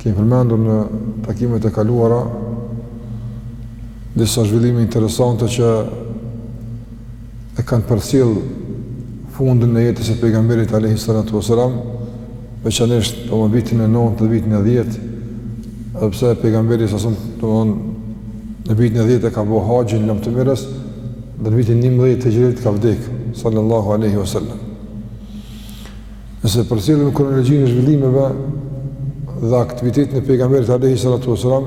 Kemi përmendur në takimet e kaluara disa zhvillime interesante që e kanë përcjell fundin e jetës së pejgamberit alayhi salatu wasalam, veçanërisht në vitin e 9 dhe vitin e 10, edhe pse pejgamberi sallallahu alaihi wasallam domethon në vitin e 10 e ka bo haxhin e lamtumirës, në vitin 11 të hixhrit ka vdekë sallallahu alaihi wasallam. Nëse përcjellim kronologjinë e zhvillimeve dhe aktivitetin e pejgamberit alayhi salatu wasalam,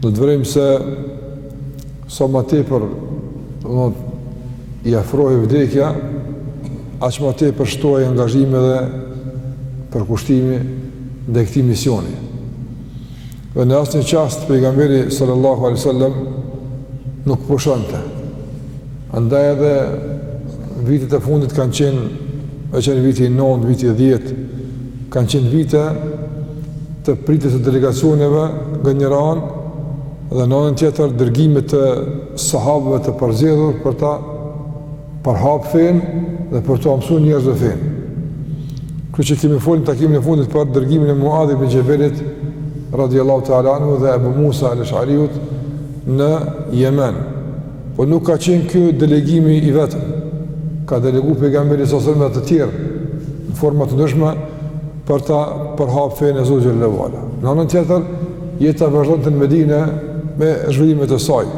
do të vërejmë se sa më tepër i afrohej vdekja, aq më tepër shtohej angazhimi dhe përkushtimi ndaj këtij misioni. Dhe në asnjë çast pejgamberi sallallahu alaihi wasallam nuk pushonte. Andaj edhe vitet e fundit kanë qenë veçan viti i 9, viti i 10, kanë qenë vite të pritjes së delegacioneve nga njëra anë dhe në anën tjetër dërgimit të sahabëve të përzgjedhur për ta përhap fenë dhe për t'ua mësu njerëzve fenë. Sikur që kemi fol në takimin e fundit për dërgimin e Muadh ibn Xhebelit radhiyallahu ta'ala anhu dhe Ebu Musa el-Eshariut në Jemen. Po nuk ka qenë ky delegimi i vetëm. Ka delegu pejgamberi sallallahu alaihi wasallam edhe të tjerë në forma të ndryshme për ta përhap fenë e Zotit xhelle ue ala. Në anën tjetër, jeta vazhdonte në Medine me zhvillimet e saj.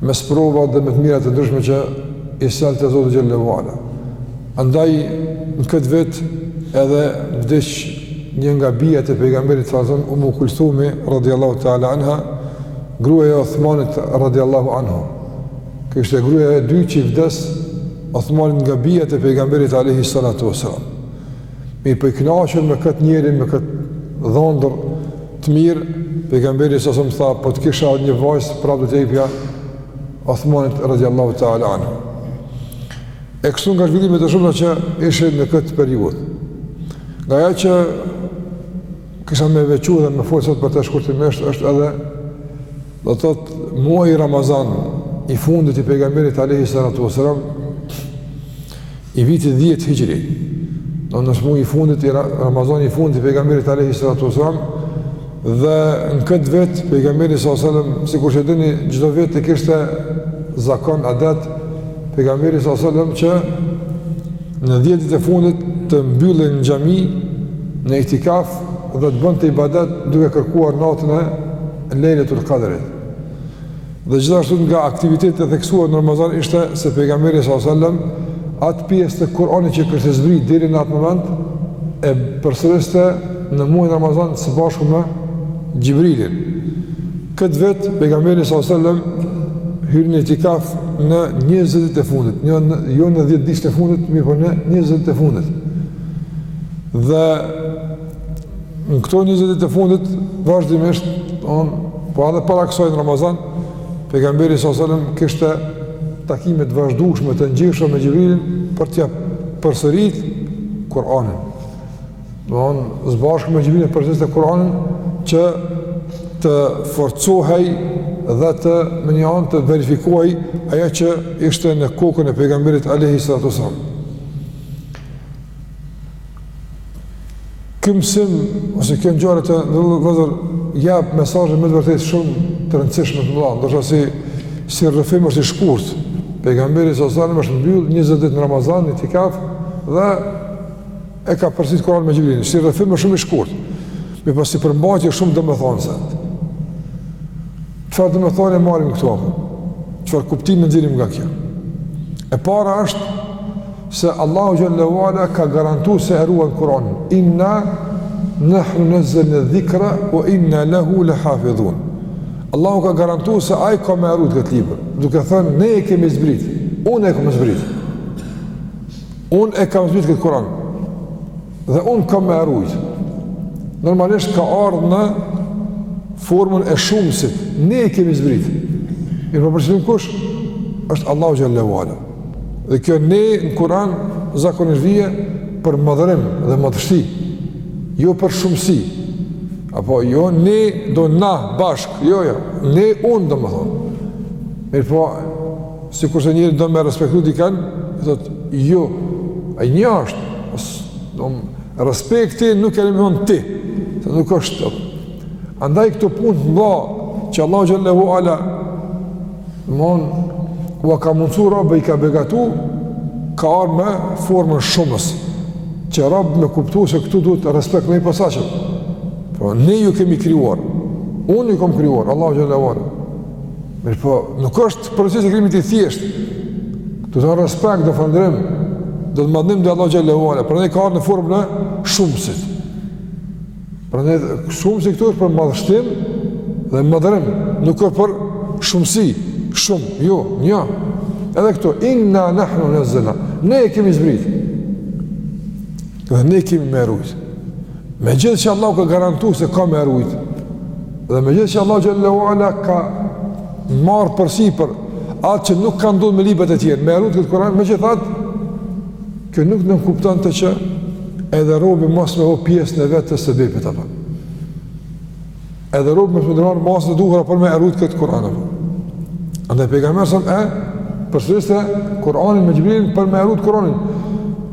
me sprova dhe me të mira të ndryshme që i sillte Zoti xhelle ue ala. Andaj në këtë vit edhe vdiq një nga bijat e pejgamberit sallallahu alajhi wasallam, Ummu Kulthumi radhiyallahu ta'ala anha, gruaja e Uthmanit radhiyallahu anhu. Kjo ishte gruaja e dytë që i vdes Uthmanit nga bijat e pejgamberit alayhi salatu wasallam. Mirëpo i kënaqur me këtë njeri, me këtë dhëndër të mirë, pejgamberi sallallahu alaihi wasallam tha, po të kisha një vajzë prapë do t'ia jepja Uthmanit radhiyallahu ta'ala anhu. E kështu nga zhvillimet e shumta që ishin në këtë periudhë. Nga ajo që kisha me veçu dhe me fol sot për të shkurtimisht është edhe Do thotë muaj i Ramazan i fundit i pejgamberit alayhi salatu wasalam i vitit 10 Hixhri. Domethënë muaji i fundit i Ramazan i fundit i pejgamberit alayhi salatu wasalam dhe në këtë vit pejgamberi sallallahu alaihi wasallam sikur që dini çdo vit e kishte zakon adet pejgamberi sallallahu alaihi wasallam që në 10 ditë e fundit të mbyllej në xhami në itikaf dhe të bënte ibadet duke kërkuar natën e Lejletul Qadrit. Dhe gjithashtu nga aktivitetet e theksuar në Ramazan ishte se pejgamberi sallallahu alajhi wasallam atë pjesë të Kur'anit që kishte zbritur deri në atë moment e përsëriste në muajin Ramazan së bashku me Xhibrilin. Këtë vit pejgamberi sallallahu alajhi wasallam hyn në itikaf në 20 ditët e fundit, jo në jo në 10 ditët e fundit, mirëpo në 20 ditët e fundit. Dhe Në këto 20 ditët e fundit vazhdimisht, on po edhe para kësaj në Ramazan, pejgamberi sallallahu alejhi ve selem kishte takime të vazhdueshme të ngjeshura me Xhibrilin për t'ia përsërit Kur'anin. Domethënë së bashku me Xhibrilin përsëriste Kur'anin që të forcohej dhe në një mënyrë të verifikohej ajo që ishte në kokën e pejgamberit alejhi salatu selam. Ky mësim ose kjo ngjarje vëllezër jep mesazhe me të vërtetë shumë të rëndësishme të mëdha, ndoshta si si rrëfim është i shkurt. Pejgamberi alejhi selam është mbyll 20 ditë në Ramazan në itikaf dhe e ka përsërit Kur'anin me Xhibrilin. Si rrëfim është shumë i shkurt. Mirëpo si përmbajtje shumë domethënëse. Çfarë domethënë marrim këtu apo? Çfarë kuptimi nxjerrim nga kjo? E para është Se Allahu xhelle ue ala ka garantu se e ruan Kur'anin. Inna nahnu nazzalna dhikra wa inna lahu lahafidhun. Allahu ka garantu se ai ka me e rujt këtë libër, duke thënë ne e kemi zbrit. Unë e kam zbrit. Unë e kam zbrit këtë Kur'an. Dhe unë kam me e rujt. Normalisht ka ardhë në formën e shumësit. Ne e kemi zbrit. Mirëpo për qëllim kush është Allahu xhelle ue ala. Dhe kjo ne në Kur'an zakonisht vjen për madhërim dhe madhështi. Jo për shumësi. Apo jo ne do na bashkë. Jo, jo. Ne unë domethënë. Mirëpo Sikurse njeri do me respektu dikënd, i thot, ju, a një është, domethënë prej respekti nuk e emëron ti, se nuk është të. Andaj këto punë të mdha, që Allahu xhelle ue ala, mon, ua ka mundësu robve, i ka begatu, ka ardh me formën e shumësit, që robi me kuptu se këtu duhet respekt me i pasachëm. Pra, po, ne ju kemi krijuar, unë ju kom krijuar, Allahu xhelle ue ala. Mirëpo, nuk është procesi i krijimit i thjeshtë. Duhet respekt, duhet falënderim, duhet madhërim ndaj Allahut xhelle ue ala. Prandaj ka ardh në formën e shumësit. Prandaj shumësi këtu është për madhështim dhe madhërim. Nuk është për shumësi, shumë, jo, një. Edhe këtu, inna nahnu nazzalna. Ne e kemi zbrit. Dhe ne kemi me e rujt. Megjithëqë Allah ka garantu se ka me e rujt Dhe megjithëqë Allah xhelle ve ala ka marrë përsipër Atë që nuk ka ndodh me librat e tjerë Me e rujt këtë Kuran Megjithatë Kjo nuk nënkuptonte që Edhe robi mos me bo pjesë në vetë të sebepit Edhe robi mos me i ndërmarrë masat e duhura për me e rujt këtë Kur'an. Andaj pejgamberi sa e përsëriste Kur'anin me Xhibrilin për me e rujt Kur'anin.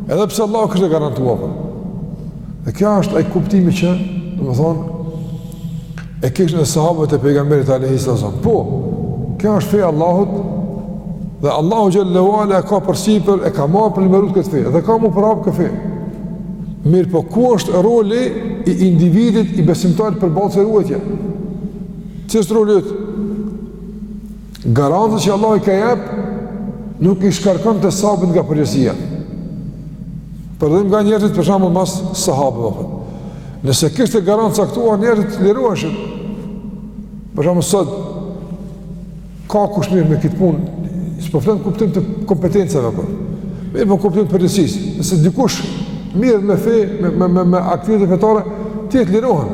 Edhe pse Allah kishte garantu apo. Dhe kjo është ai kuptimi që, domethënë, e kishin sahabët e pejgamberit alejhi selam. Po, kjo është feja e Allahut, dhe Allahu xhelle ve ala e ka përsipër, e ka marrë për me e rujt këtë fe, dhe ka me përhap këtë fe. Mirëpo ku është roli i individit i besimtarit përballë kësaj ruajtje? Cili është roli yt? Garancitë që Allah i ka jep, nuk i shkarkonte sahabët nga përgjegjësia. Për dallim nga njerëzit për shembull mas sahabëve apo. Nëse kishte garant caktuar njerëzit, liroheshin. Për shembull sot, Ka kush mirret me këtë punë, s'po flas në kuptim të kompetencave, apo. Po. mirëpo në kuptim të përgjegjësisë, nëse dikush mirret me fe, me, me, me, me aktivitete fetare, tjerët lirohen,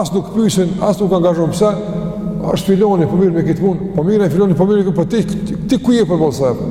as nuk pysin, as nuk angazhohen, pse, është filoni, po mirret me këtë punë, po mirret filoni, po mirret me këtë punë, po ti, ti, ti ku je përballë saj, apo.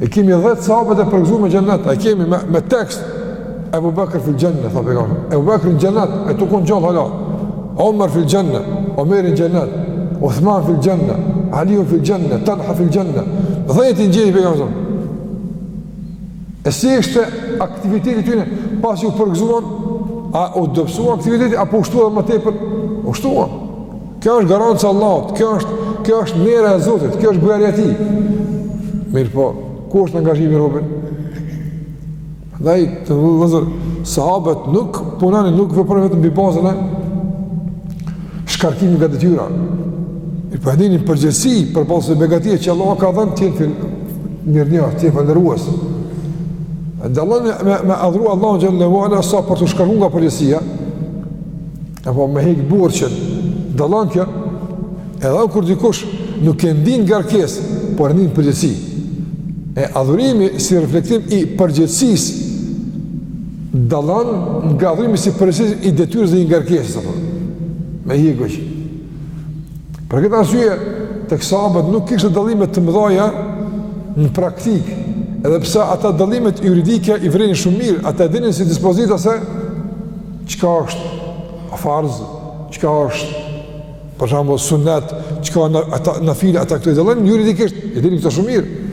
E kemi 10 sahabët e përgëzu me xhennet, e kemi me, me tekst Ebu Bekr fil xhennet, tha pejgamberi. Ebu Bekr në xhennet, e tu kon gjallë hala. Omer fil xhennet, Omer në xhennet. Uthman fil xhennet, Ali fil xhennet, Talha fil xhennet. Dhjetë i njehi pejgamberi. E si ishte aktiviteti i tyre pasi u përgëzuan? A u dobësua aktiviteti apo u shtua më tepër? U shtua. Kjo është garanca e Allahut, kjo është, kjo është e mira e Zotit, kjo është bujaria e tij. Mirëpo, ku është angazhimi i robit? Andaj vëllezër, sahabët nuk punonin, nuk vepronin vetëm mbi bazën e shkarkimit nga detyra. Mirëpo e ndinin përgjegjësi përballë begative që Allah ka dhënë të jenë mirënjohës, të jenë adhurues. Dallon me, me adhuru Allahun xhelle ve ala, sa për t'u shkarku nga përgjegjësia, Apo me hek borxhin, dallon kjo. Edhe kur dikush nuk e ndin ngarkesë, por e ndin përgjegjësi. E adhurimi si reflektim i përgjegjësisë dallon nga adhurimi si përgjegjësi i detyrës dhe i ngarkesës apo. Me hek veç. Për këtë arsye tek sahabët nuk kishte dallime të mëdha në praktikë, edhe pse ata dallimet juridike i vërenin shumë mirë, ata e dinin si dispozita se Çka është farz, çka është për shembull sunnet, çka nafile, ata këto i dallenin juridikisht, i dinin këto shumë mirë.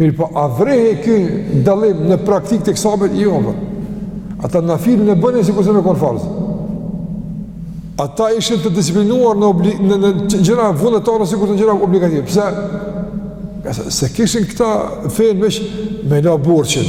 Mirëpo a vërehej ky dallim në praktikë te sahabët jo. Për. Ata nafilen e bënin sikur se me kon farz. Ata ishin të disiplinuar në obli, në, në gjëra vullnetare sikurse në gjëra obligative. Pse? Se, s'e kishin këta fenë veç me la borxhin.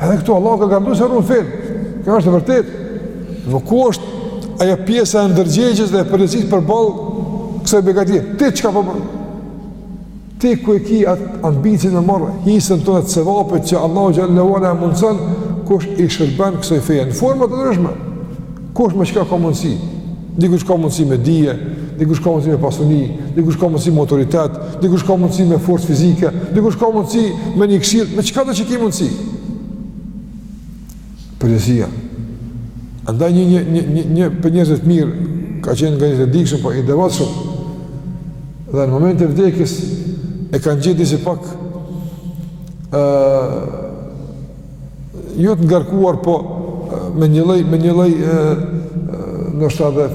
Edhe këtu Allahu ka garantuar se e run fenë. Kjo është e vërtetë. Po ku është ajo pjesa e ndërgjegjes dhe e përgjegjësisë përballë kësaj begatie. Ti çka po bën? Ti ku e ki atë ambicien me marrë hisen tonde te sevapet që Allahu xhele ve ala e mundson kush i shërben kësaj feje në forma të ndryshme. Kush me çka ka mundësi? Dikush ka mundësi me dije, dikush ka mundësi me pasuni, dikush ka mundësi me autoritet, dikush ka mundësi me forcë fizike, dikush ka mundësi me një këshillë, me çkado që ki mundësi? Përgjegjësia. Andaj një, një, një, një, një prej njerëzve t'mirë, ka qenë goxha i dijshëm, po i devotshëm. Dhe në momentin e vdekis, e kanë gjetë disi pak, e, jo të ngarkuar, po me një lloj me një lloj ndoshta edhe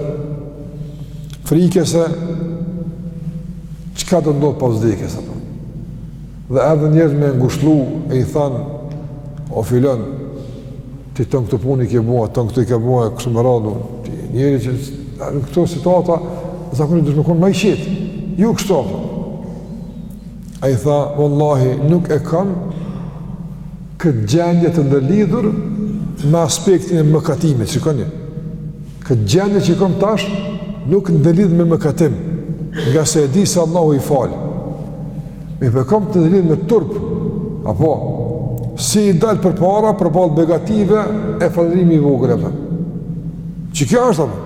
frike se çka do të ndodhë pas vdekjes apo. Dhe erdhën njerëz me e ngushëllu e i than o filon ti ton këto punë i ke bua, ton këto i ke bua kështu me radhë. Njeri që në këto situata zakonisht dush me kon ma i qetë. Jo kështu. Ai tha, Vallahi, nuk e kam këtë gjendje të ndërlidhur me aspektin e mëkatimit, shikoni. Këtë gjendje që kam tash nuk e ndërlidh me mëkatim, ngase e di se Allahu i fal. Mirëpo e kam të ndërlidhur me turp, apo si i dal përpara përballë begative e falënderimi i vogël apo. Që kjo është apo?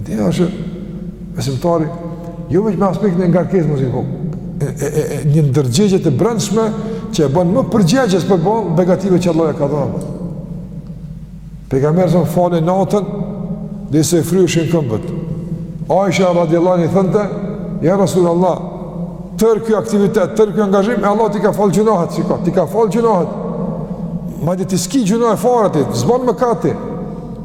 Ideja është besimtari jo veç me aspektin e ngarkesë mos i po e, e, e, e një ndërgjegje të brendshme që e bën më përgjegjës përballë begative që Allah e ka dhënë. Pejgamberi falej natën derisa i fryheshin këmbët. Aisha radhiyallahu anha thonte, "Ja Rasulullah, tërë ky aktivitet, tërë ky angazhim e Allahu t'i ka falë gjynahet, shiko, t'i ka falë gjynahet. Madje ti s'ki gjynahe fare ti, s'bën mëkate."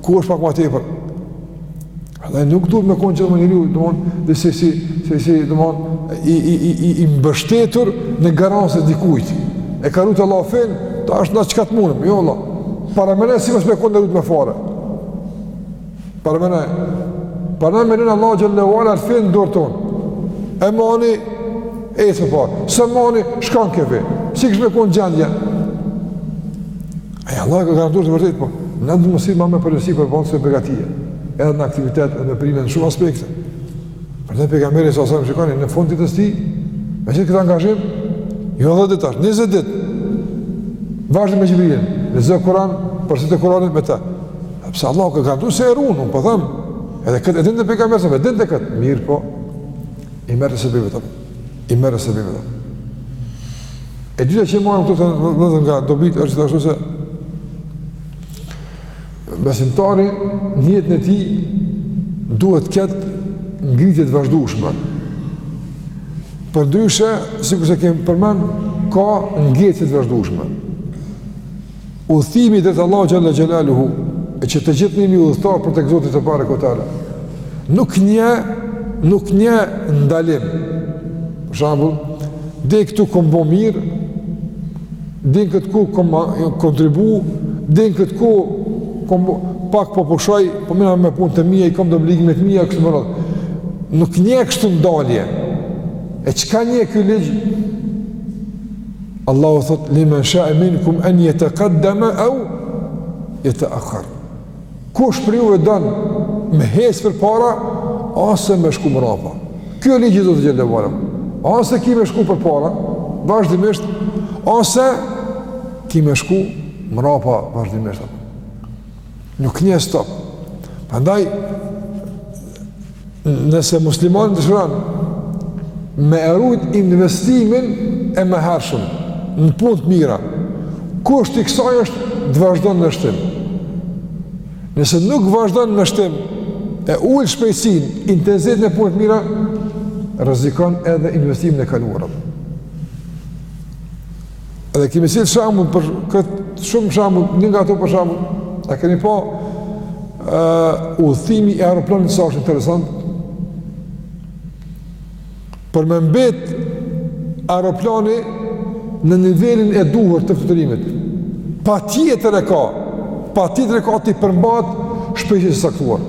Ku është pak më tepër? Dhe nuk duhet me konë që me njeri, domethënë, dhe si, si, si, si, domethënë, i, i, i, i, i mbështetur në garancë e dikujt. E ka rujtë Allahu fenë, tash na çka të mundem, jo vallah. Paramendoni sikur mos me konë e rujtme fare. Paramendoni, paramendoni me na e Allahu xhele ve ala lënë fenë n'dorë tonë. E mani, e së fare. Se mani, s'ka n'qefi. Si kish me konë gjendja? E Allah ka garantuar të vërtetë, po na ka mësu me marr përgjegjësi për vendos e përgatitje, edhe në aktivitet, edhe në veprime, në shumë aspekte. Pra te pejgamberi salallahu alejhi selem shikoni, në fund të jetës tij, me gjithë këtë angazhim, jo dhjetë ditë ashtu, njëzet ditë, vazhdon me Gjibrilin, lexon Kuran, përsëritë Kuranin me ta. Edhe pse Allah ka garantuar se e run, unë po edhe këtë, edhe në pejgamberi sa, edhe në këtë, mirëpo, i merr sebebet i merr sebebet edhe. E dyta që marrim këtu edhe nga dobitë është po ashtu se besimtari në jetën e tij duhet të ketë ngritje të vazhdushme. Përndryshe, sikurse kemi përmend, ka ngecje të vazhdushme. Udhëtimi drejt Allahu xhelle xhelaluhu, e që të gjithë ne jemi udhëtarë për tek Zoti tebareke ve teala. Nuk njeh, nuk njeh ndalim. Për shembull, deri këtu kom bo mirë, deri këtu kom kontribu, deri këtu kom, pak po pushoj, po mirrna me punë të mia, i kom do obligime të mia kështu me radhë. Nuk njeh kështu ndalje. E çka njeh ky ligj? Allahu thot limen sha'a minkum an yataqaddama aw yata'akhkhar. Kush prej juve don me hec përpara ose me shku mrapa. Ky është ligji i Zotit xhelle ve ala. Ose ki me shku përpara vazhdimisht, ose ki me shku mrapa vazhdimisht. Nuk njeh stop. Prandaj nëse muslimani dëshiron me e rujt investimin e mëhershëm në punë të mira, kusht i kësaj është të vazhdon në shtim. Nëse nuk vazhdon në shtim, e ul shpejtësinë, intensitetin e punëve të mira, rrezikon edhe investimin e kaluar. Edhe kemi sjell shembull për këtë shumë shembuj, një nga to për shembull, e kemi po uh, udhëtimi i aeroplanit sa është interesant, për me mbet aeroplani në nivelin e duhur të fluturimit, patjetër e ka, patjetër e ka t'i përmbahet shpejtësisë së caktuar.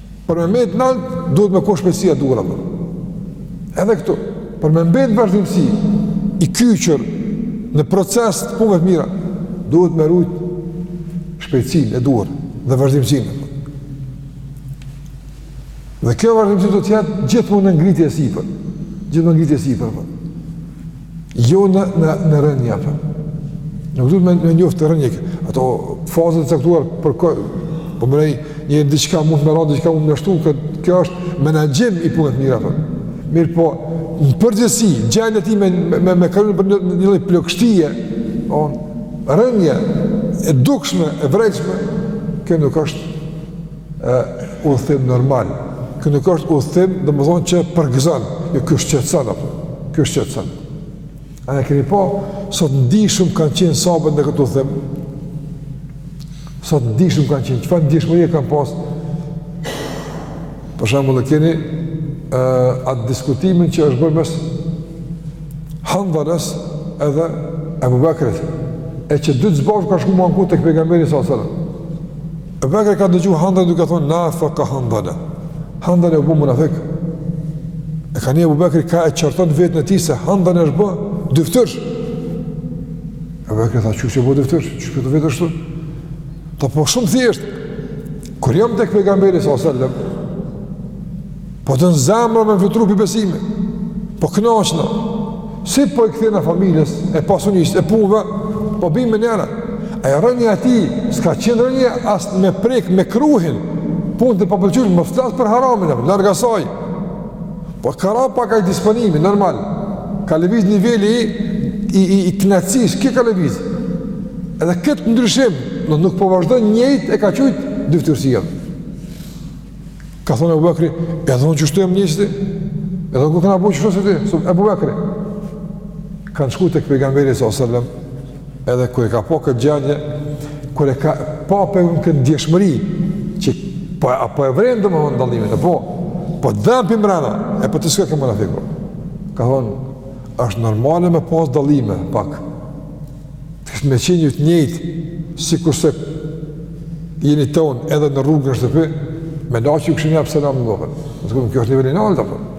Për me mbet nalt, duhet me kon shpejtësia e duhur. Edhe këtu, për me mbet në vazhdimësi, i kyçur në proces të punëve të mira, duhet me rujt shpejtësinë e duhur dhe vazhdimësinë. Dhe kjo vazhdimësi duhet të jetë gjithmonë në ngritje e sipër. Gjithmonë në ngritje e sipër. Për. Jo në në në rënie apo. Nuk duhet me njoftë rënie. Ato fazat e caktuara për kë po mirë njeri diçka mundet me ra diçka mundet me shtu kë kjo është menaxhim i punës mirë apo. Mirëpo në përgjithësi gjendja e tij me me me kanë për një lloj plogështie në rënie e dukshme e vërejtshme kjo nuk është udhëtim normal. Ky nuk është udhëtim, domethënë që përgëzon, jo ky shqetëson apo. Ky shqetëson. A e keni pa sa të ndjeshëm kanë qenë sahabët në këtë udhëtim? Sa të ndjeshëm kanë qenë, çfarë ndjeshmërie kanë pas? Për shembull, e keni ë atë diskutimin që është bërë mes Handhalës edhe Ebu Bekrit, e që dytë së bashku kanë shku me u anku tek Pejgamberi s.a.s. Ebu Bekri ka dëgju Handhalen duke thonë, nafaka Handhale. Handhale u bo munafik. E ka ni Ebu Bekri ka e qorton veten e tij se Handhale është bë dyftyrsh. Ebu Bekri tha, qysh u bo dyftyrsh? Që që të vetë është të? Tha po shumë thjeshtë. Kur jam tek Pejgamberi, s.a.s. Po don zemra me fluturu prej besimit, po knaqëna, si po i kthena familjes, e pasunisë, e punëve, po bi menjëherë. Ajo rënia e tij, s'ka qenë rënie, as me prek mekruhin, punë të papëlqyer, mos të flasë për haramin, larg asaj. Po ka ra pak ai disponimi, normal, ka lëviz niveli i, i, i, i knaqësisë, qe ka lëviz? Edhe këtë ndryshim, nuk po vazhdon njëjtë e ka qujtë dyftyrësi. Ka thonë Ebu Bekri, edhe unë qështu jam njësoj si ti, edhe unë këna bu qështu si ti, thotë Ebu Bekri. Kanë shku tek Pejgamberi s.a.s. edhe kur e ka pa këtë gjendje, kur e ka pa prej tyne këtë ndjeshmëri, që po, po e vrejnë domethënë dallimin, e po, po dhemb përmrena, e po të s'ka këmë në fikur. Ka thonë, është normale me pas dallime, pak, Të me qenë ju të njëjtë, sikurse jeni te unë edhe në rrugë në shtëpi, melaqet ju kishin jepë selam domethënë. Në të këmë, kjo është niveli i naltë, domethënë.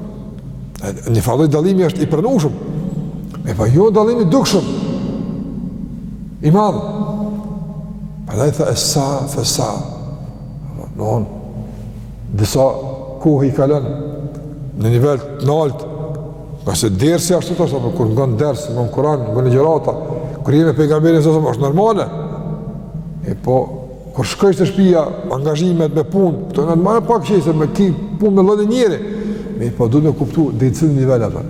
Njëfarë lloj dallimi është i pranueshëm, mirëpo jo dallimi i dukshëm, i madh. Prandaj tha e sa, thë e sa. Domethonë, disa kohë i kalon, në nivel të naltë, Ngase dersi ashtu të sëmë, kur ngon dersin, ngon Kuran, ngon ligjërata, kur je me pejgamberin s.a.s., është normale. E po, kur shkojsh te shpia, angazhimet me punë, të në normale pak qëjse, me ki punë me u lodh njeri. Mirëpo duhet me kuptu, deri në cilin nivel atë.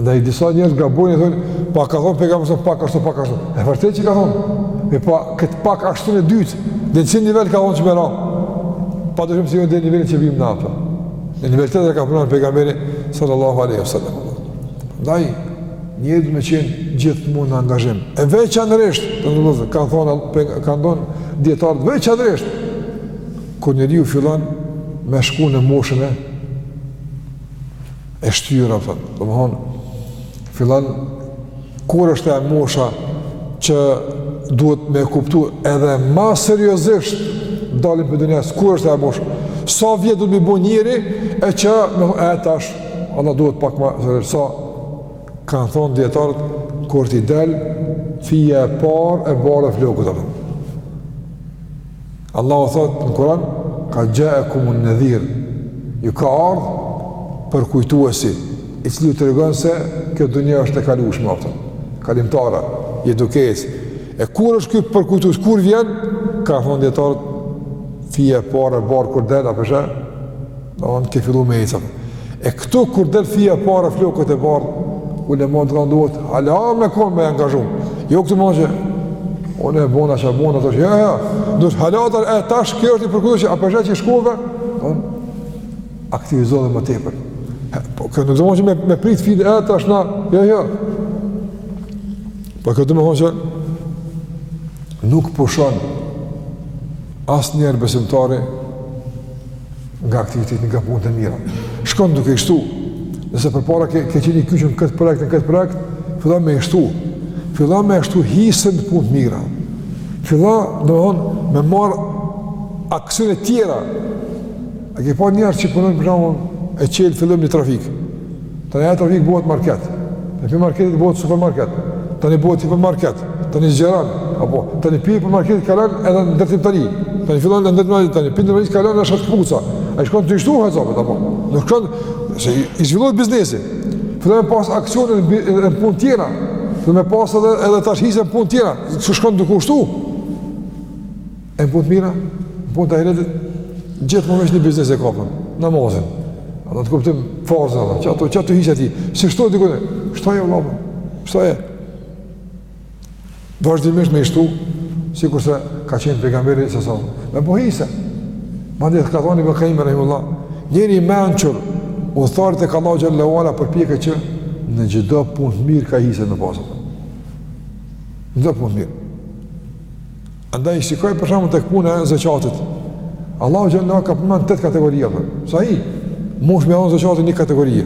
Andaj disa njerëz gabojnë e thonë, po ka thonë pejgamberi se pak ashtu, pak ashtu. E vërtetë që ka thonë, mirëpo këtë pak ashtu në dytë, deri në cilin nivel ka thonë që me ra. Pa dyshim se jo deri në nivelin që vim në atë. Në nivel tjetër ka punuar pejgamberi sallallahu alaihi wasallam. Prandaj njeriu duhet me qenë gjithmonë në angazhim. E veçanërisht, domethënë, kanë thonë kanë thonë dijetarët veçanërisht kur njeriu fillon me shku në moshën e e shtyrë, domethënë, Fillon kur është e mosha që duhet me kuptu edhe ma seriozisht daljen prej dunjas, kur është e mosha? Sa vjet duhet me i bo njeri e që me thonë, e tash, ala duhet pak ma, sa, kanë thonë dijetarët, kur t'i del, fija e parë e bardhë e flokut, Allahu thotë në Kur'an, kad xhaekumun nedhir, ju ka ardhë përkujtuesi, i cili ju tregon se kjo dunja është e kalueshme, aftën, kalimtare, i dukes, e kur është ky përkujtues, kur vjen, kanë thonë dijetarët, fija e parë, e bardhë, kur del, apo sheh, Domthon ke fillu me ecë. E këtu kur del fija e parë flokët e bardhë, ulematë kanë duhet, ala me kon me u angazhu. Jo këtu mos që unë e bona çfarë bona tash. Ja, ja. Do të halatar e tash kjo është i përkushtuar që apo është që shkova, domthon aktivizohet më tepër. Po kjo nuk domethon me me prit fijen e tash na, jo, jo. Po kjo domethon që nuk pushon asnjëherë besimtari nga aktiviteti, nga punët e mira. Shkon duke i shtu, nëse përpara ke, ke qenë i kyçur në këtë projekt, në këtë projekt, fillo me i shtu, fillo me e shtu hisen në punët e mira, fillo domethon me marrë aksione tjera, a ke pa njërin që punon për shembull e çel në fillim një trafikë, Tani ajo trafikë bëhet market. Tani pi marketit bëhet supermarket. Tani bëhet hipermarket. Tani zgjeron. Apo, tani pi hipermarketit kalon edhe në ndërtimtari. Tani fillon në ndërtimtari. Tani pi në marketit kalon në shet këpuca. Ai shkon tu i shtu hesapet, apo. Nuk shkon, se i zhvillohet biznesi. Fillon me pas aksione në punë tjera. Fillon me pas edhe, edhe tash hise në punë tjera. Që shkon duke u shtu. E në punët e mira, në punët e ahiretit, gjithmonë është një biznes e kapën, namazin. A do të kuptim farzin, dhe, që ato, që ato hiqë ati, si shtu e dikone, shtu e vlapën, shtu e. Vazhdimisht me i shtu, sikurse ka qenë pejgamberi alejhi selam. Me pas hise, madje ka thënë Ibn Kajjimi, rahimehullah, njeri i mençur, udhëtar kah Allahu xhele ve ala përpjeket që në çdo punë të mirë ka hise me pasë. Në çdo punë të mirë. Andaj i shikoj për shembull tek puna e zeqatit. Allahu xhelle ka përmen tetë kategori, për. sa i, mos me ia dhanë zeqatin një kategorie.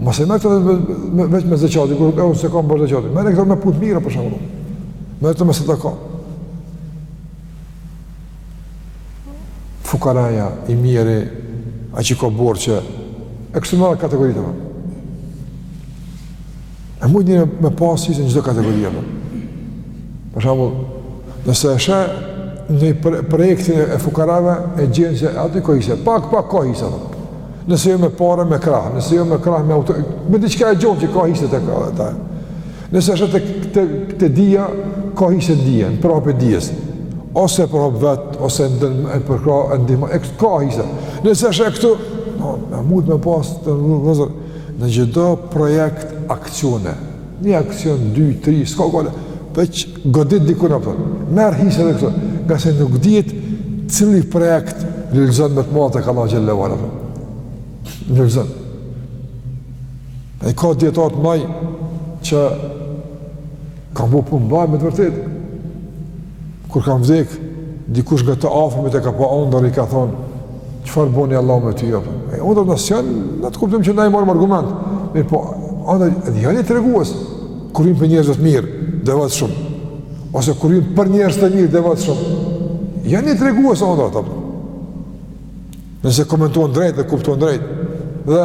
Ma se me këtë dhe veç me zeqat, kërët e unë se kam bërë zeqatin. Me në këtë me putë mira për shembull. Me në këtë me së të ka. Fukaraja, i mjeri, ai që ka borxh, e kështu me radhë kategoritë përmen. E mund njeri me pasë hise në gjithë kategoritë. Për shembull, nëse e sheh në projektin e fukarave, e gjen që aty ka hise, pak, pak ka hise. Nëse jo me pare, me krahë, nëse jo me krahë, me auto, me diçka e gjen që ka hise tek ata. Nëse e sheh te, te, te dija, ka hise dija, në përhapje dijes. Ose përhap vetë, ose në dënë e përkrah, e ndihmon, e këtu ka hise. Nëse e sheh këtu, no, me mund me pasë të në Në çdo projekt aksione, një aksion 2 3, s'ka gajle, veç godit diku na thon. Merr hise edhe këtu, ngase nuk dihet cili projekt lulzon më të madh tek Allahu xhelle ue ala. Lulzon. Ai ka dijetarë që Ka bo punë t'mdha me të vërtetë. Kur kan vdek, dikush nga të afërmit e ka pa n'ondërr, i ka thonë, çfarë boni Allahu me ty, jo? E ondrrat s'janë në atë kuptim që na i marrim argument. Mirëpo, ondrrat edhe janë një tregues, kur për njerëz të mirë, devotshëm. Ose kur për njerëz të mirë, devotshëm. Janë një tregues, ondrrat ato. Nëse komentohen drejt dhe kuptohen drejt dhe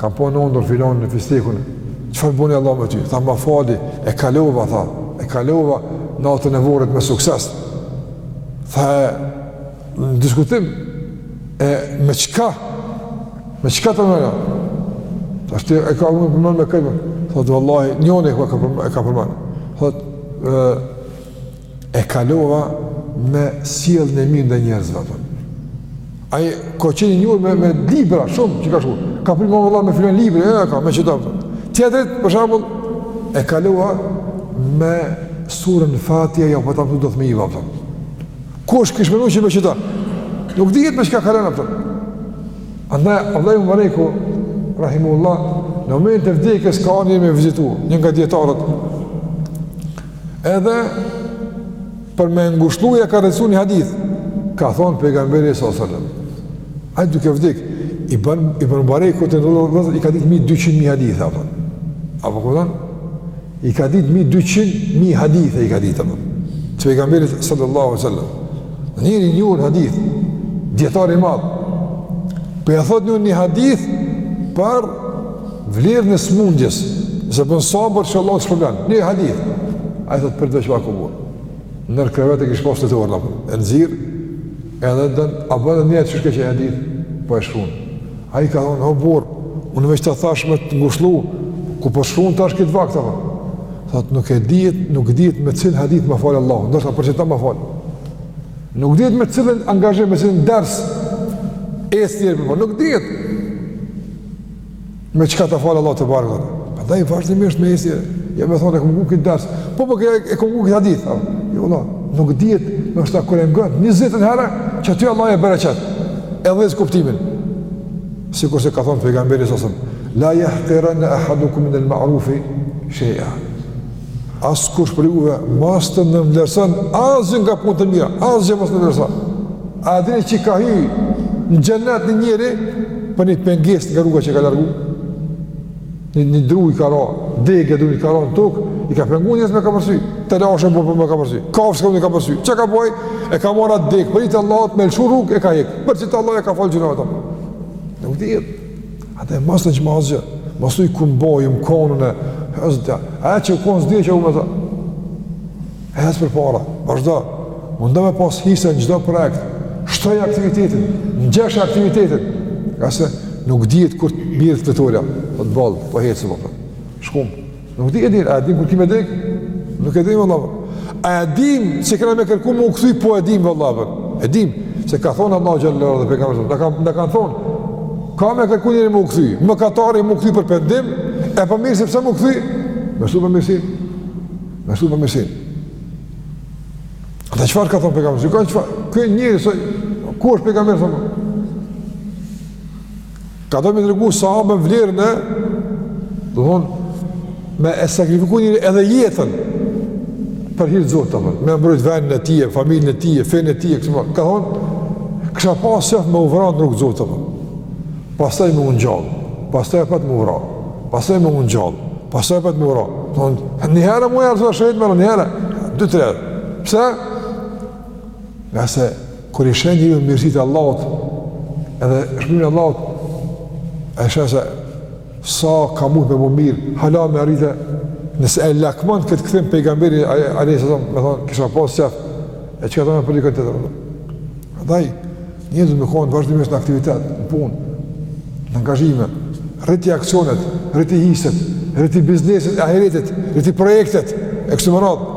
kan pa në ondërr filonin e fistekun, çfarë boni Allahu me ty? Tha ma fali, e kalova, tha, e kalova natën e vorrit me sukses. Tha e, në diskutim, e me çka? Me çka të nëra? Tash e ka përmen me këllë, thotë vallahi, njonin e ka përmen. Thotë e, E kalova me sjelljen e mirë ndaj njerëzve atë. Ai ka qenë i njohur me me libra shumë që ka shkru. Ka prit vallahi me filon libri, ja ka me qeta. Tjetrit për shembull e kalova me surën Fatiha apo ta do të më i vapa. Kush kish menu që me qeta. Nuk dihet me çka kalon atë. Andaj Abdullah ibn Mubareku rahimehullah në momentin e vdekjes ka ardhur me vizitu një nga dijetarët Edhe për me ngushllu ia ka lexu një hadith, ka thonë pejgamberi s.a.s. Ai duke vdek, Ibn Ibn Mubareku do të thotë, i ka ditë mbi 200.000 hadithe, a po. A po kupton? I ka ditë mbi 200.000 hadithe i ka ditë, a po. Të pejgamberit sallallahu sallam. Njeri i njohur hadith, dijetar i madh, po ia thotë një një hadith, për Vlerën e smundjes, nëse bën sabër që Allah të shpërblen. Një hadith. Ai thotë prit veç, ky burr. Nër krevet e kish pas fletoren. E nxir edhe don a bën një çish qat hadith po e shkrun. Ai ka thonë o burr, unë veç të thash me të ngushllu, ku po shkrun tash këtë vakt apo. Thotë nuk dihet, nuk dihet me cilin hadith më fal Allah. Do të thotë ta më fal. Nuk dihet me cilin angazhim, me cilin ders. Esnjer, po nuk dihet. Me çka të fal Allah tebareke Prandaj vazhdimisht me esi Jo me thonë e kom ngu këtë ders Po po kërë e kom ngu këtë hadith Jo vallah, nuk dihet Ndoshta kur e ngon Njëzetën herë Që aty Allah e bereqet E dhezë kuptimin Sikurse ka thonë pejgamberi sasëm La jahkirenne ehadukum minel ma'rufi shej'a Askush prej juve mos të nënvlerëson asgjë nga punët e mira, asgjë mos të nënvlerëson. A dini që ka hy në xhennet ni njeri, për një pengesë nga rruga që ka largu, një, një dru i ka ra, degë e drunit ka ra në tokë, i ka pengu njerzt me kapërcy, telashe për po, po, me kapërcy, kafshë s'ka mun me kapërcy, çka boj, e ka marr atë degë, për hir të Allahut me lëshu rrugë, e ka hekë, për qato Allahu e ka falë gjynahet. Nuk dihet. Ate mos nënçmo asgjë, mos thuj kum boj, më konën e, e zë tja, e që u konë s'di çka u me të, e hec përpara, vazhdo, mundohu me pas hise në çdo projekt, shtoj aktivitetin, ngjeshe aktivitetin, ka se nuk dihet kur mbyllet fletorja, po të boll, po hecë, po të, shkumë. Nuk di e din, a din kur ki me dek? Nuk e din vallah. A e din që kena me kërku me u kthy, po e din vallah. E din, çka ka thonë Allah xhelle ala dhe Pejgamberi, na kanë ka thonë, ka me kërku njeri me u kthy, mëkatari me u kthy për pendim, e bamirësi pse me u kthy, me shtu bamirësin, me shtu bamirësin. Dhe çfar ka thonë Pejgamberi, ju kanë çfar, ky njeri, së, kush Pejgamberi, Ka do me tregu sahabëve vlerën e, domethonë, me e sakrifiku njeri edhe jetën për hir të Zotit domethonë, me mbrojt vendin e tije, familjen e tije, fenë e tije, çka ka thonë, kisha pas qef me u vra në rrugë të Zotit domethonë, pasaj me u ngjall, pasaj apet me u vra, pasaj me u ngjall, pasaj apet me u vra, thonë, njëherë me u vra shehit me në njëherë, dy tre, pse? Ngase Kur i sheh njeriu mirësitë e Allahut edhe shpërblimin e Allahut, ai sheh se sa ka mund me bo mirë, hala me arritë, nëse e lakmon këtë kthim pejgamberi, alejhi selam, domethonë, kisha pas qef, e çka me thonë për dikon tjetër. Andaj, njerëz me kon vazhdimisht në aktivitet, në punë, në angazhime, rriti aksionet, rriti hiset, rriti bizneset, ahiretit, rriti projektet, e kështu me radhë.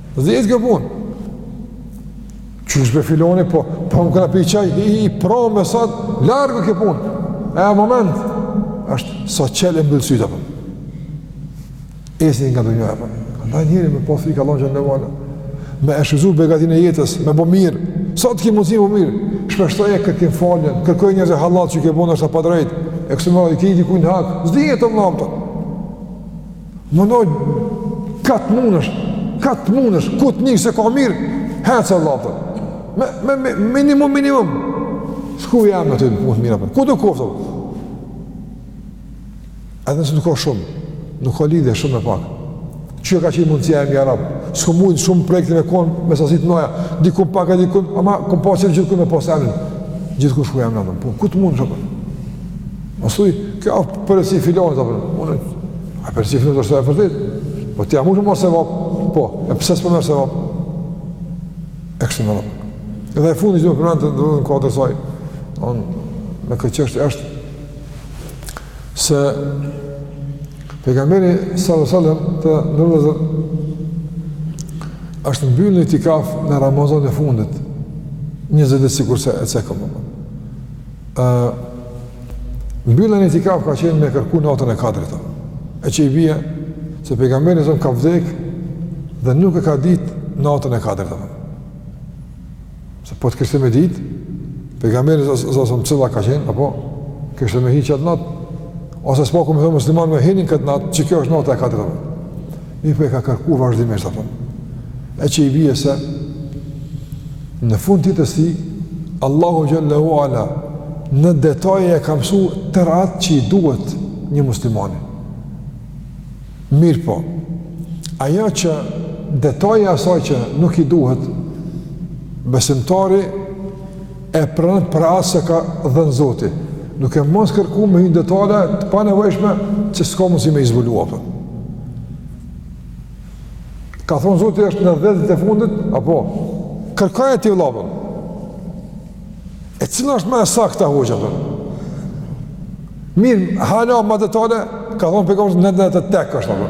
Dhe jetë kjo punë. Qysh be filoni, po, po më këna pi qaj, i, i, pra me sot, largë kjo punë. E moment, është sa qelë e mbëllësyta, po. Esin nga të njëra, po. Andaj njeri me pas frikë Allahun në gjënë në valë. Me e shfrytëzu begatin e jetës, me bo mirë. Sa të ki mundësi bo mirë? Shpeshtoje kërkim faljen, kërkoju njerëzve hallall që i ke bo padrejt. E kësë mëra, i ke i dikujt n'hak, zdi e të mëna, po. Mendoj, ku të munësh, ku të munësh, ku të njësë e ka mirë, hecë Allah, për. Me, me, me, minimum, minimum. Shku e jam në të punë të mira, për. Ku të koftë, për. Edhe nëse nuk ka shumë, nuk ka lidhje shumë a pak. Qika qenë mundësia e mja ja Rabb, s'kom mujt shumë projekte me konë, me sasit noja, diku pak e diku, ama kom pasirë gjithë me pasë emrin. Gjithë ku shku e jam në të punë, ku të munësh, për. Mos thuj, kjo është për si filon a po. Unë a për si filon do të thotë vërtet. Po ti a mund të mos e vop? Po, e pse s'po mos e vop? Ekse më. Dhe fundi që më përmend të ndodhën ku ato soi. Edhe në këtë çështje është se pejgamberi sallallahu alajhi wasallam para se të ndërron është mbyllë në itikaf në Ramazanin e fundit, njëzet ditë sikurse e cekëm. Ë mbyllja në itikaf ka qenë me kërku natën e kadrit. E që i bje, se pejgamberi sëmë ka vdek dhe nuk e ka dit natën e kadrit. Se po të kishte me dit, pejgamberi sëmë cila ka qenë, a po, kishte me hi qat natë, ose së paku me u thonë muslimanëve hini këtë natë, që kjo është natë e kadrit. Mirëpo e ka kërku vazhdimisht, a po. E që i bje se, në fund të jetës ti, Allahu xhelle ue ala, në detaje i ka mësu gjërat që i duhet një muslimani. Mirëpo, ajo që detaji i asaj që nuk i duhet, besimtari E pranon për arsye se ka dhënë Zoti, duke mos kërku me hy në detale të panevojshme që s'ka mundësi me i zbulu, a po. Ka thonë Zoti është në dhetë ditët e fundit, apo, kërkoje ti vlla, po. E cila është ma e sakta hoxhë, apo. Mirë, hala ma detale, ka thonë kërkoje në netët tek është, apo.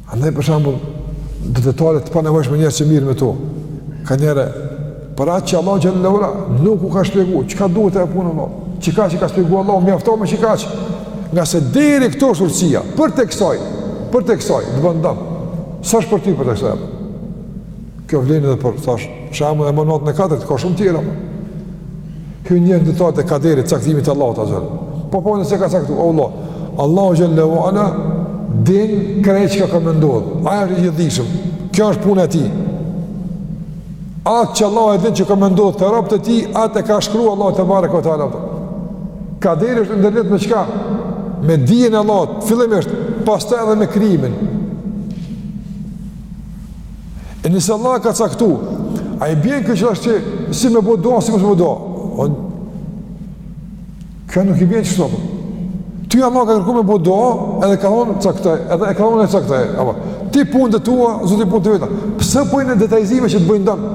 Andaj për shembull, detalet e panevojshme njerëz që merren me to. Kanihere për atë që Allahu xhelle ue ala nuk e ka shpjegu çka duhet e ta punon, Allah. Çka e ka shpjegu Allahu, mjafto me kaq. Ngase deri këtu është urtësia, përtej kësaj, përtej kësaj, të bon dam. S'asht për ty përtej kësaj? Kjo vlen edhe për tash, çka e ka natën e kadrit, ka shumë tjera. Kjo njëra ndër të kaderit, caktimit të Allah azze. Po nëse ka caktu Allahu. Allahu xhelle ue ala, e din krejt çka ka me ndodh. Ai është i gjithëdijshëm. Kjo është punë e tij. Atë që Allah e din që ka me ndodh te robt e tij, atë e ka shkru Allahu tebareke ue teala. Kaderi është i ndërlidht me çka? Me dijen e Allahut, fillimisht, pastaj edhe me krijimin. E nëse Allah ka caktu, a i bjen kështu që si me bo dua, si me mos bo dua? Jo, kjo nuk i bjen qashtu apo. Ty Allah ka kërku me bo dua, edhe ka thonë caktoj, edhe e ka thonë e caktoj. Ama, ti punët e tua, Zoti punët e veta. Pse po hin në detajizime që të bëjnë dëm?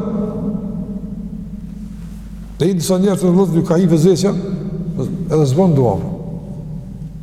Dhe disa njerëz i vesvesit, ka vesvese, edhe s'bojnë dua.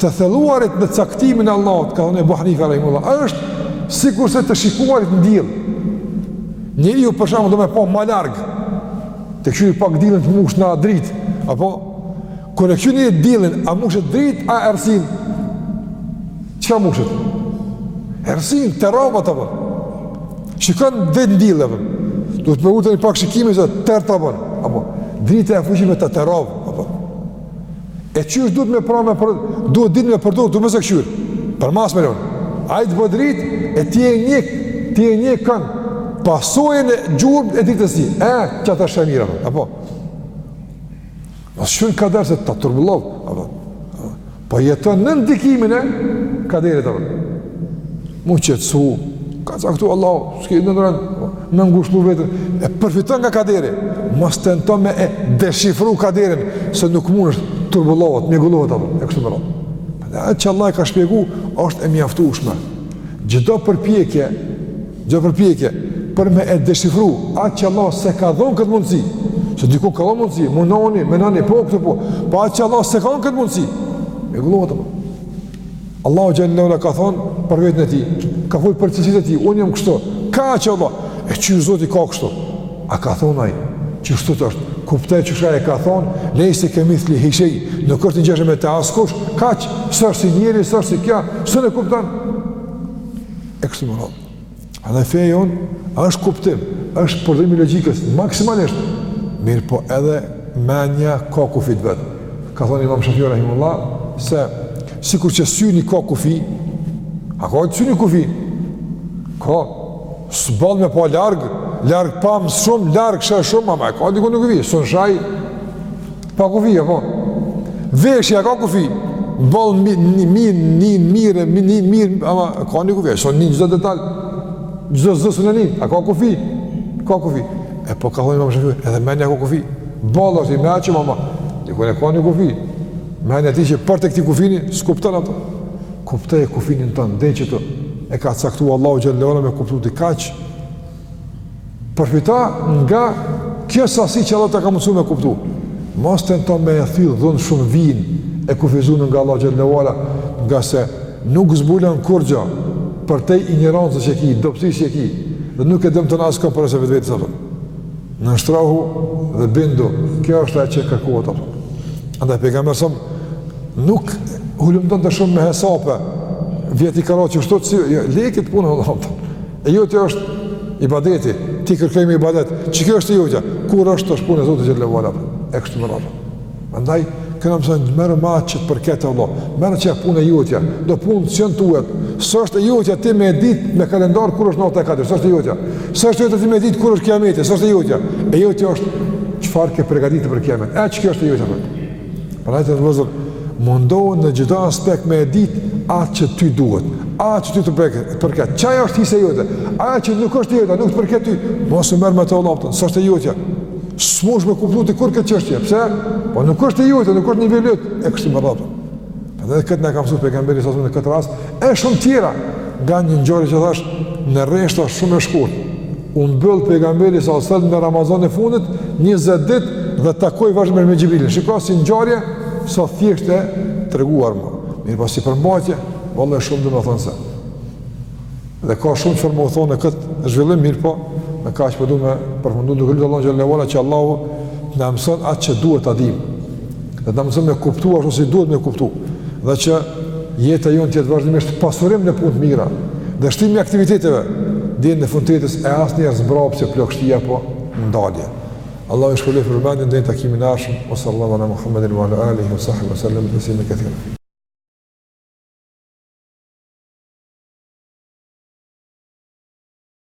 Të thelluarit në caktimin e Allahut, ka thënë Ebu Hanife rahimullah, është sikurse të shikuarit në diell. Njeriu për shkak do me pa ma larg. Ta kqyr pak diellin të mushet dritë, apo kur e kqyr diellin, a mushet dritë a errësinë? Çka mushet? Errësinë, të verbon apo? Shikon vetë diellin apo? Duhet me hjek pak shikimin se terr ta bon, apo drita e fuqishme të të verbon apo? E qysh duhet pra me për... duhet ditë me përdor, duhet mos e kqyr. Për mos me lënë. Ai të bon dritë, e ti e nin, ti e nin këtë, pasojën e gjurmët e dritës tij. E, qata është e mira, për. apo? Mos kqyr në kader se ta turbullon, apo? Po jeton nën ndikimin e kaderit apo. M'u qetësu, ka caktu Allah, S'ke nevojë me ngushtu veten e përfiton nga kaderi. Mos tento me e deshifru kaderin se nuk mundesh turbullohet, mjegullohet apo e kështu me radhë. Dhe atë që Allah ka shpjegu, është e mjaftushme. Çdo përpjekje, çdo përpjekje, për me e deshifru, atë që Allah s'e ka dhonë këtë mundësi, se diku ka dhonë mundësi, menoni, menoni, po, këtë po, po atë që Allah s'e ka dhonë këtë mundësi, mjegullohet, apo. Allahu xhelle ue ala ka thon për veten e tij, ka fol për cilësitë e tij, unë jam kështu. Kaq. Allah, e qysh Zoti ka kështu. A ka thon ai, qashtu është. Kuptoje qysh e ka thon, lejse kemithlihi shej, nuk është i ngjashëm me të askush, kaq, s'është si njeri, s'është si kjo, s'un e kupton. E kështu me radhë. Edhe feja jonë, është kuptim, është përdorim i logikës, maksimalisht, mirëpo edhe menja ka kufi të vetin. Ka thonë imam Shafiu Rahimullah, se sikur që syni ka kufi, a ka syni kufi? Ka, zbal me pa larg, larg pa shumë, larg sheh shumë, ama e ka dikun një kufi, s'un sheh, Pa kufi, apo? Veshja ka kufi, boll mirë, një mirë, një mirë, një mirë, ama ka një kufi, s'un nin çdo detaj, çdo zë s'un e nin, a ka kufi? Ka kufi. E po ka thonë imami edhe menja ka kufi, boll është i mençëm, ama, dikun e ka një kufi, menja ti që përtej këtij kufini, s'kupton ato, kuptoje kufinin tand, që ta ka caktu Allahu xhelle ve ala me kuptu ti kaq, Përfito nga kjo sasi që Allahu ta ka mundësu me kuptu. Mos tento me e thellu shumë vijën e kufizun nga Allahu xhelle ve ala, ngase nuk zbulon kurgjo përtej injorancës që ki, dobësisë që ki, dhe nuk e dëmton askënd përveçse vetveten, thotë. Nënshtrohu dhe bindu, kjo është e që kërkohet, thotë. Andaj, pejgamberi nuk hulumtonte shumë me hesape, vjet i ka ra qështu si, jo, leje këtë punë, thotë. E jotja është ibadeti, ti kërkoje me ibadet, qe kjo është e jotja, kur është është punë e Zotit xhelle ve ala, e kështu me radhë. Andaj, kjo na mëson, merru me atë që të përket vëlla, merru qe punë e jotja, do punë s'janë tuat, s'është e jotja ti me ditë me kalendar kur është nata e kadrit, s'është e jotja, s'është e jotja ti me ditë kur është kiameti, s'është e jotja, e jotja është çfarë ke pregatitë për kiamet, e qe kjo është e jotja për. Prandaj të vëllezër, mundohu në çdo aspekt me e ditë atë që ty duhet, atë që ty të përket. Qajo është hise jote, ajo që nuk është jote, nuk të përket ty, mos u merr me to, vëlla, thotë, s'është e jotja. S'munesh me kuptu ti kurrë këtë çështje, pse? Po nuk është e jote, nuk është niveli jot, e kështu me radhë. Prandaj këtë na e ka mësuar pejgamberi sa në këtë rast, e shumë tjera nga një ngjarje që thashë në rreshta është shumë e shkurtë. U mbyll pejgamberi sa selam në Ramazanin e fundit 20 ditë dhe takoi vazhdimisht me Xhibrilin. Shiko si ngjarje sa thjesht e treguar më. Mirëpo si përmbajtje, vëlla shumë domethënëse. Dhe ka shumë çfarë me u thonë në këtë zhvillim mirëpo me kaq po du me përfundu duke lutë Allahun xhelle ve ala që Allahu na mëson atë që duhet ta dimë. Dhe na mëson me kuptu ashtu si duhet me kuptu. Dhe që jeta jonë të jetë vazhdimisht pasurim në punë të mira. Dhe shtim i aktiviteteve deri në fund të jetës e asnjëherë zmbrapsje, plogështi apo ndalje. Allahu ju shpërbleftë për vëmendjen deri në takimin e ardhshëm. Wa sallallahu ala Muhammedin wa ala alihi wa sahbihi wa sallam teslimen kethira.